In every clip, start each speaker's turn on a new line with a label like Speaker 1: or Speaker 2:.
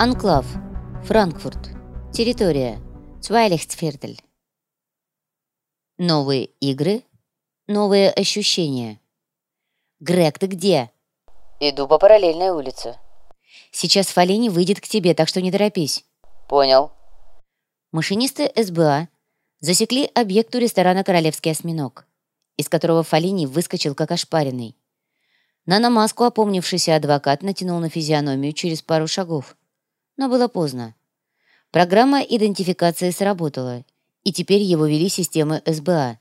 Speaker 1: Анклав. Франкфурт. Территория. Цвайлихтсфердель. Новые игры. Новые ощущения. Грег, ты где?
Speaker 2: Иду по параллельной улице.
Speaker 1: Сейчас Фалини выйдет к тебе, так что не торопись.
Speaker 2: Понял.
Speaker 1: Машинисты СБА засекли объект у ресторана «Королевский осьминог», из которого Фалини выскочил как ошпаренный. На намазку опомнившийся адвокат натянул на физиономию через пару шагов. Но было поздно. Программа идентификации сработала, и теперь его вели системы СБА.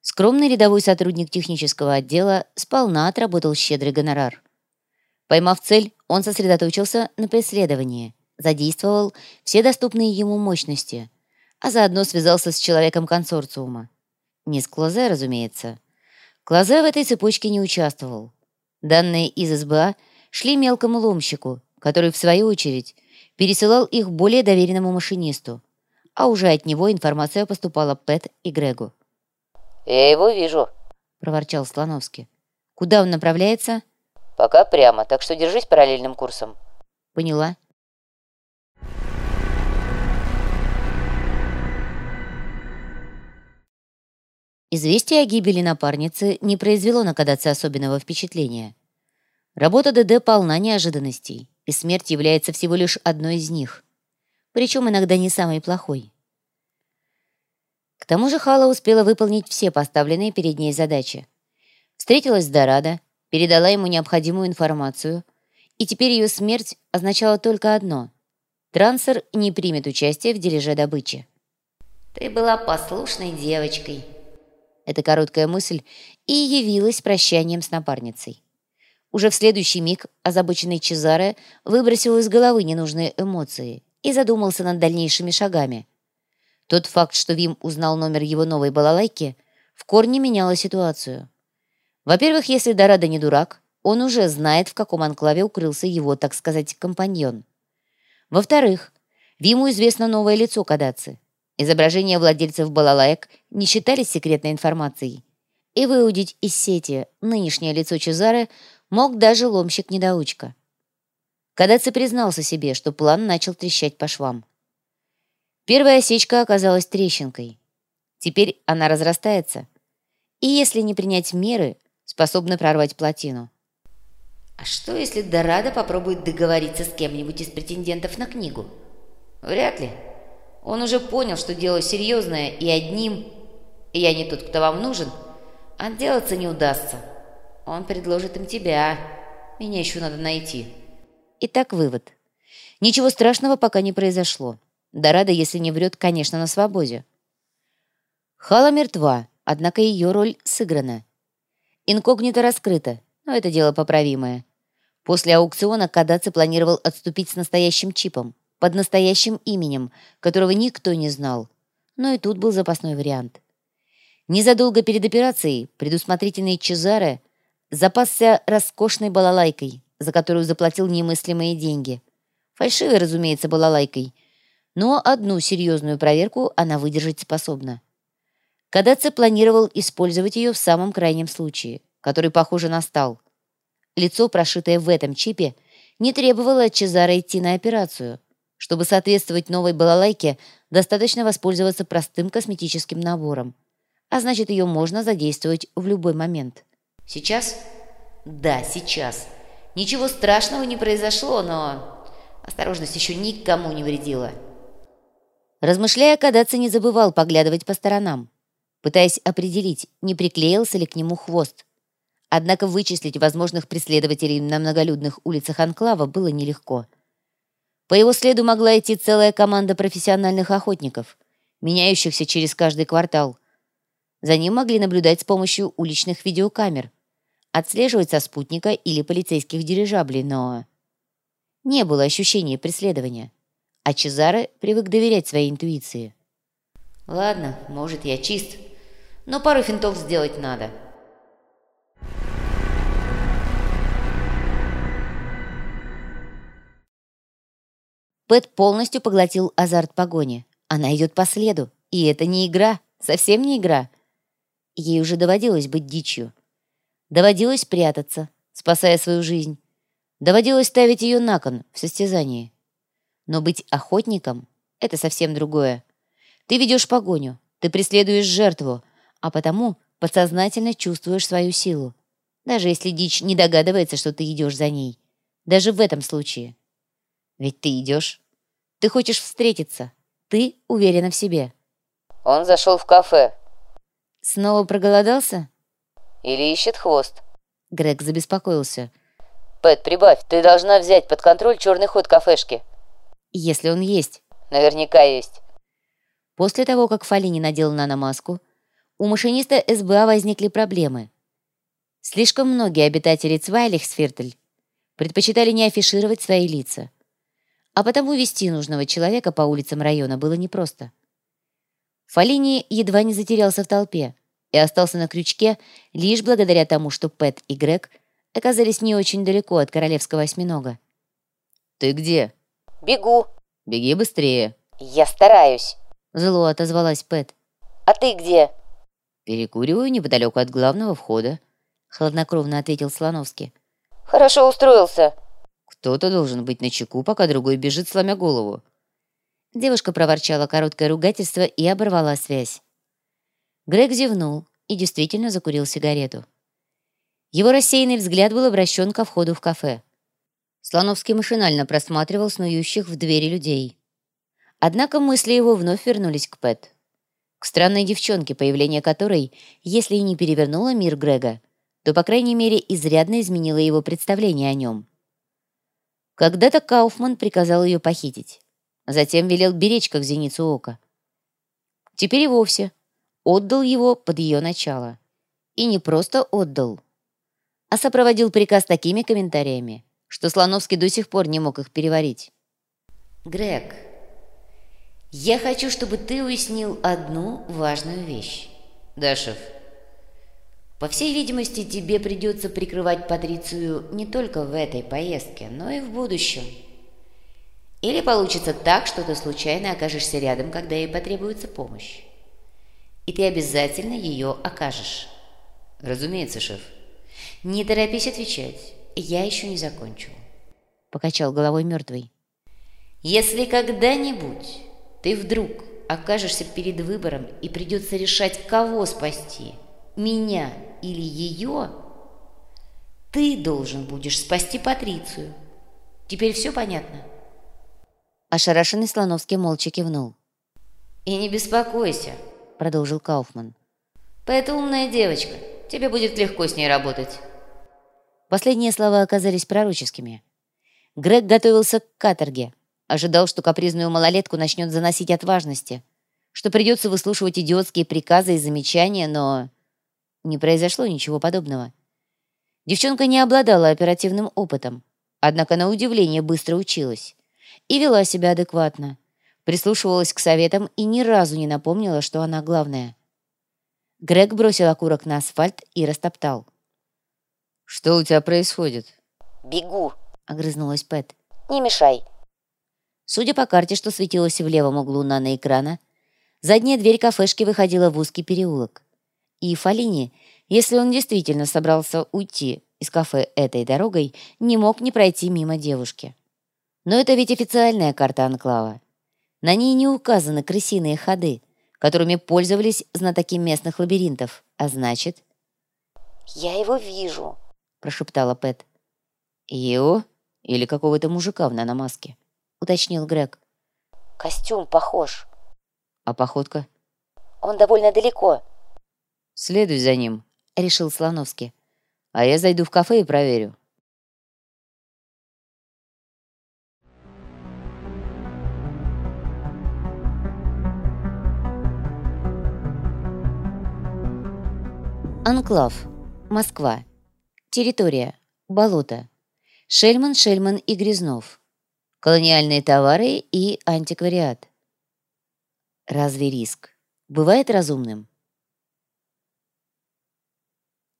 Speaker 1: Скромный рядовой сотрудник технического отдела сполна отработал щедрый гонорар. Поймав цель, он сосредоточился на преследовании, задействовал все доступные ему мощности, а заодно связался с человеком консорциума. Не с Клозе, разумеется. Клозе в этой цепочке не участвовал. Данные из СБА шли мелкому ломщику, который, в свою очередь, пересылал их более доверенному машинисту, а уже от него информация поступала Пэт и Грегу.
Speaker 2: «Я его вижу», —
Speaker 1: проворчал Слоновский. «Куда он направляется?»
Speaker 2: «Пока прямо, так что держись параллельным курсом».
Speaker 1: «Поняла». Известие о гибели напарницы не произвело на Кадаци особенного впечатления. Работа ДД полна неожиданностей и смерть является всего лишь одной из них, причем иногда не самой плохой. К тому же Хала успела выполнить все поставленные перед ней задачи. Встретилась с Дорадо, передала ему необходимую информацию, и теперь ее смерть означала только одно — Трансер не примет участие в дележе добычи. «Ты была послушной девочкой», — эта короткая мысль и явилась прощанием с напарницей. Уже в следующий миг озабоченный Чезаре выбросил из головы ненужные эмоции и задумался над дальнейшими шагами. Тот факт, что Вим узнал номер его новой балалайки, в корне меняла ситуацию. Во-первых, если Дорадо не дурак, он уже знает, в каком анклаве укрылся его, так сказать, компаньон. Во-вторых, Виму известно новое лицо Кадаци. Изображения владельцев балалаек не считались секретной информацией. И выудить из сети нынешнее лицо Чезаре Мог даже ломщик-недоучка. Кадаци признался себе, что план начал трещать по швам. Первая осечка оказалась трещинкой. Теперь она разрастается. И если не принять меры, способна прорвать плотину. А что, если Дорадо попробует договориться с кем-нибудь из претендентов на книгу? Вряд ли. Он уже понял, что дело серьезное, и одним, я не тот, кто вам нужен, отделаться не удастся. Он предложит им тебя. Меня еще надо найти. Итак, вывод. Ничего страшного пока не произошло. Дорада, если не врет, конечно, на свободе. Хала мертва, однако ее роль сыграна. Инкогнито раскрыта, но это дело поправимое. После аукциона Кадаци планировал отступить с настоящим чипом, под настоящим именем, которого никто не знал. Но и тут был запасной вариант. Незадолго перед операцией предусмотрительный Чезаре запасся роскошной балалайкой, за которую заплатил немыслимые деньги. Фальшивой, разумеется, балалайкой, но одну серьезную проверку она выдержать способна. Кадаци планировал использовать ее в самом крайнем случае, который, похоже, настал. Лицо, прошитое в этом чипе, не требовало от Чезара идти на операцию. Чтобы соответствовать новой балалайке, достаточно воспользоваться простым косметическим набором. А значит, ее можно задействовать в любой момент. Сейчас? Да, сейчас. Ничего страшного не произошло, но осторожность еще никому не вредила. Размышляя, Кадаци не забывал поглядывать по сторонам, пытаясь определить, не приклеился ли к нему хвост. Однако вычислить возможных преследователей на многолюдных улицах Анклава было нелегко. По его следу могла идти целая команда профессиональных охотников, меняющихся через каждый квартал. За ним могли наблюдать с помощью уличных видеокамер – отслеживать со спутника или полицейских дирижаблей, но... Не было ощущения преследования, а Чезаре привык доверять своей интуиции. «Ладно, может, я чист, но пару финтов сделать надо». Пэт полностью поглотил азарт погони. Она идет по следу, и это не игра, совсем не игра. Ей уже доводилось быть дичью. Доводилось прятаться, спасая свою жизнь. Доводилось ставить ее на кон в состязании. Но быть охотником — это совсем другое. Ты ведешь погоню, ты преследуешь жертву, а потому подсознательно чувствуешь свою силу. Даже если дичь не догадывается, что ты идешь за ней. Даже в этом случае. Ведь ты идешь. Ты хочешь встретиться. Ты уверена в себе.
Speaker 2: Он зашел в кафе.
Speaker 1: Снова проголодался?
Speaker 2: Или ищет хвост.
Speaker 1: Грег забеспокоился.
Speaker 2: Пэт, прибавь, ты должна взять под контроль черный ход кафешки.
Speaker 1: Если он есть.
Speaker 2: Наверняка есть.
Speaker 1: После того, как Фалини надел наномаску, у машиниста СБА возникли проблемы. Слишком многие обитатели Цвайлихсфиртель предпочитали не афишировать свои лица. А потому вести нужного человека по улицам района было непросто. Фалини едва не затерялся в толпе и остался на крючке лишь благодаря тому, что Пэт и Грег оказались не очень далеко от королевского осьминога.
Speaker 3: «Ты где?»
Speaker 2: «Бегу».
Speaker 3: «Беги быстрее».
Speaker 2: «Я стараюсь».
Speaker 1: Зло отозвалась Пэт.
Speaker 2: «А ты где?»
Speaker 3: «Перекуриваю неподалеку от главного входа», —
Speaker 1: хладнокровно ответил Слоновский.
Speaker 2: «Хорошо устроился».
Speaker 3: «Кто-то должен быть на чеку, пока другой бежит, сломя голову».
Speaker 1: Девушка проворчала короткое ругательство и оборвала связь. Грег зевнул и действительно закурил сигарету. Его рассеянный взгляд был обращен ко входу в кафе. Слоновский машинально просматривал снующих в двери людей. Однако мысли его вновь вернулись к Пэт. К странной девчонке, появление которой, если и не перевернуло мир Грега, то, по крайней мере, изрядно изменило его представление о нем. Когда-то Кауфман приказал ее похитить. Затем велел беречь, как зеницу ока. Теперь и вовсе отдал его под ее начало. И не просто отдал, а сопроводил приказ такими комментариями, что Слоновский до сих пор не мог их переварить. «Грег, я хочу, чтобы ты уяснил одну важную вещь. Дашев, по всей видимости, тебе придется прикрывать Патрицию не только в этой поездке, но и в будущем. Или получится так, что ты случайно окажешься рядом, когда ей потребуется помощь. И ты обязательно ее окажешь.
Speaker 3: Разумеется, шеф.
Speaker 1: Не торопись отвечать. Я еще не закончил. Покачал головой мертвый. Если когда-нибудь ты вдруг окажешься перед выбором и придется решать, кого спасти, меня или ее, ты должен будешь спасти Патрицию. Теперь все понятно?» Ошарашенный Слоновский молча кивнул. «И не беспокойся», — продолжил Кауфман. «Пэт умная девочка. Тебе будет легко с ней работать». Последние слова оказались пророческими. Грег готовился к каторге, ожидал, что капризную малолетку начнет заносить от важности, что придется выслушивать идиотские приказы и замечания, но не произошло ничего подобного. Девчонка не обладала оперативным опытом, однако на удивление быстро училась и вела себя адекватно, прислушивалась к советам и ни разу не напомнила, что она главная. Грег бросил окурок на асфальт и растоптал.
Speaker 3: «Что у тебя происходит?»
Speaker 2: «Бегу», —
Speaker 1: огрызнулась Пэт.
Speaker 2: «Не мешай».
Speaker 1: Судя по карте, что светилась в левом углу наноэкрана, задняя дверь кафешки выходила в узкий переулок. И Фалини, если он действительно собрался уйти из кафе этой дорогой, не мог не пройти мимо девушки. Но это ведь официальная карта Анклава. На ней не указаны крысиные ходы, которыми пользовались знатоки местных лабиринтов, а значит...
Speaker 2: «Я его вижу», —
Speaker 1: прошептала Пэт.
Speaker 3: «Его? Или какого-то мужика в наномаске?»
Speaker 1: — уточнил Грег.
Speaker 2: «Костюм похож».
Speaker 3: «А походка?»
Speaker 2: «Он довольно далеко».
Speaker 3: «Следуй за ним», —
Speaker 1: решил Слоновский.
Speaker 3: «А я зайду в кафе и проверю».
Speaker 1: Анклав. Москва. Территория. Болото. Шельман, Шельман и Грязнов. Колониальные товары и антиквариат. Разве риск бывает разумным?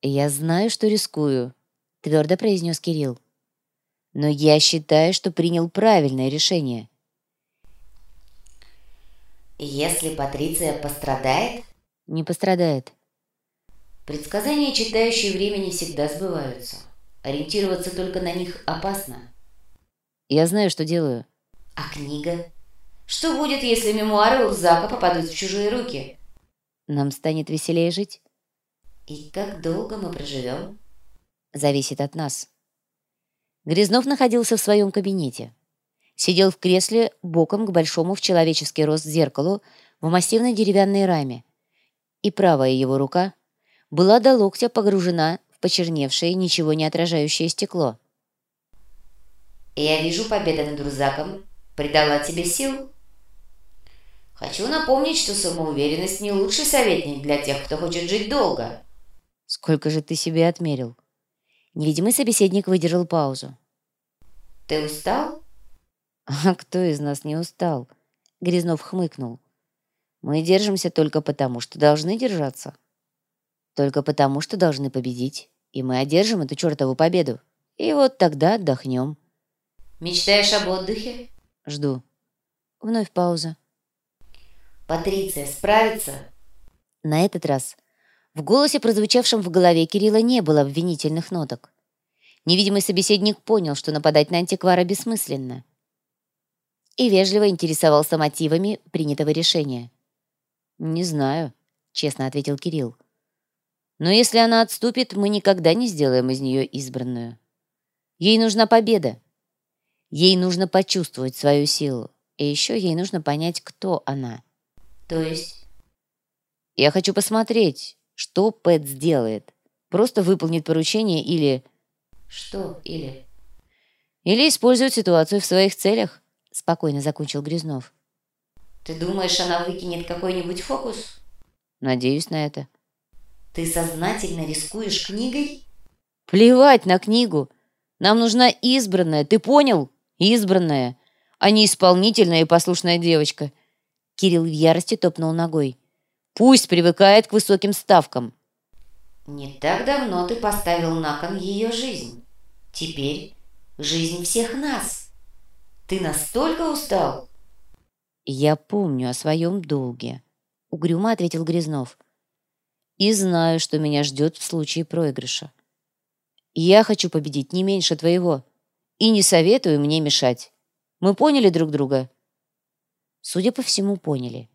Speaker 1: «Я знаю, что рискую», — твердо произнес Кирилл. «Но я считаю, что принял правильное решение». «Если Патриция пострадает?» «Не пострадает. Предсказания, читающие время, не всегда сбываются. Ориентироваться только на них опасно». «Я знаю, что делаю».
Speaker 2: А книга? Что будет, если мемуары Урзака попадут в чужие руки?
Speaker 1: Нам станет веселее жить.
Speaker 2: И как долго мы проживем?
Speaker 1: Зависит от нас. Грязнов находился в своем кабинете. Сидел в кресле боком к большому в человеческий рост зеркалу в массивной деревянной раме, и правая его рука была до локтя погружена в почерневшее, ничего не отражающее стекло.
Speaker 2: «Я вижу, победа над Рузаком придала тебе сил. Хочу напомнить, что самоуверенность не лучший советник для тех, кто хочет жить долго».
Speaker 1: «Сколько же ты себе отмерил?» Невидимый собеседник выдержал паузу.
Speaker 2: «Ты устал?»
Speaker 1: «А кто из нас не устал?» Грязнов хмыкнул. «Мы держимся только потому, что должны держаться. Только потому, что должны победить. И мы одержим эту чертову победу. И вот тогда отдохнем».
Speaker 2: «Мечтаешь об отдыхе?»
Speaker 1: «Жду». Вновь пауза.
Speaker 2: «Патриция справится?»
Speaker 1: На этот раз в голосе, прозвучавшем в голове Кирилла, не было обвинительных ноток. Невидимый собеседник понял, что нападать на антиквара бессмысленно. И вежливо интересовался мотивами принятого решения. «Не знаю», — честно ответил Кирилл. «Но если она отступит, мы никогда не сделаем из нее избранную. Ей нужна победа. Ей нужно почувствовать свою силу. И еще ей нужно понять, кто она».
Speaker 2: «То есть?»
Speaker 1: «Я хочу посмотреть, что Пэт сделает. Просто выполнит поручение или...»
Speaker 2: «Что или?»
Speaker 1: «Или использует ситуацию в своих целях», — спокойно закончил Грязнов.
Speaker 2: «Ты думаешь, она выкинет какой-нибудь фокус?»
Speaker 1: «Надеюсь на это».
Speaker 2: «Ты сознательно рискуешь книгой?»
Speaker 1: «Плевать на книгу! Нам нужна избранная, ты понял? Избранная, а не исполнительная и послушная девочка». Кирилл в ярости топнул ногой. «Пусть привыкает к высоким ставкам».
Speaker 2: Не так давно ты поставил на кон ее жизнь. Теперь жизнь всех нас. Ты настолько устал?
Speaker 1: Я помню о своем долге, угрюмо ответил Грязнов. И знаю, что меня ждет в случае проигрыша. Я хочу победить не меньше твоего. И не советую мне мешать. Мы поняли друг друга? Судя по всему, поняли.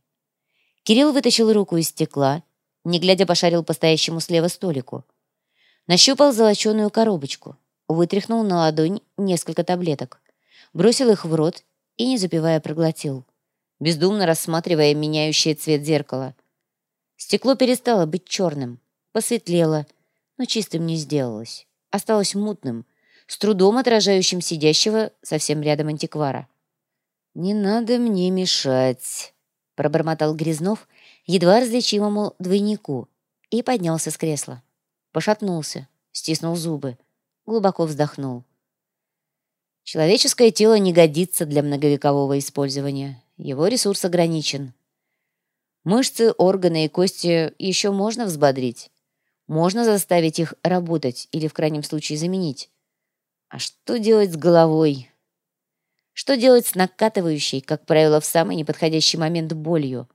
Speaker 1: Кирилл вытащил руку из стекла не глядя пошарил по стоящему слева столику. Нащупал золоченую коробочку, вытряхнул на ладонь несколько таблеток, бросил их в рот и, не запивая, проглотил, бездумно рассматривая меняющий цвет зеркала. Стекло перестало быть черным, посветлело, но чистым не сделалось, осталось мутным, с трудом отражающим сидящего совсем рядом антиквара. «Не надо мне мешать», — пробормотал Грязнов, едва различимому двойнику, и поднялся с кресла. Пошатнулся, стиснул зубы, глубоко вздохнул. Человеческое тело не годится для многовекового использования. Его ресурс ограничен. Мышцы, органы и кости еще можно взбодрить. Можно заставить их работать или, в крайнем случае, заменить. А что делать с головой? Что делать с накатывающей, как правило, в самый неподходящий момент болью?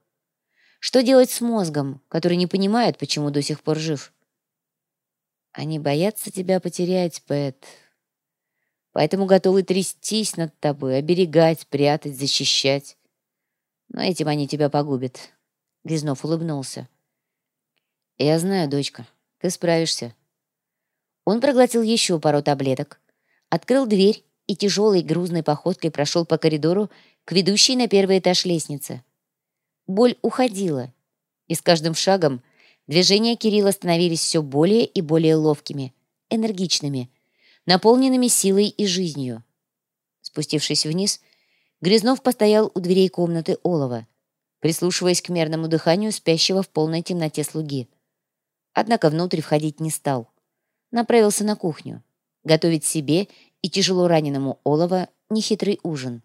Speaker 1: Что делать с мозгом, который не понимает, почему до сих пор жив? Они боятся тебя потерять, Пэт. Поэтому готовы трястись над тобой, оберегать, прятать, защищать. Но этим они тебя погубят. Грязнов улыбнулся. Я знаю, дочка, ты справишься. Он проглотил еще пару таблеток, открыл дверь и тяжелой грузной походкой прошел по коридору к ведущей на первый этаж лестнице. Боль уходила, и с каждым шагом движения Кирилла становились все более и более ловкими, энергичными, наполненными силой и жизнью. Спустившись вниз, Грязнов постоял у дверей комнаты Олова, прислушиваясь к мерному дыханию спящего в полной темноте слуги. Однако внутрь входить не стал. Направился на кухню, готовить себе и тяжело раненому Олова нехитрый ужин.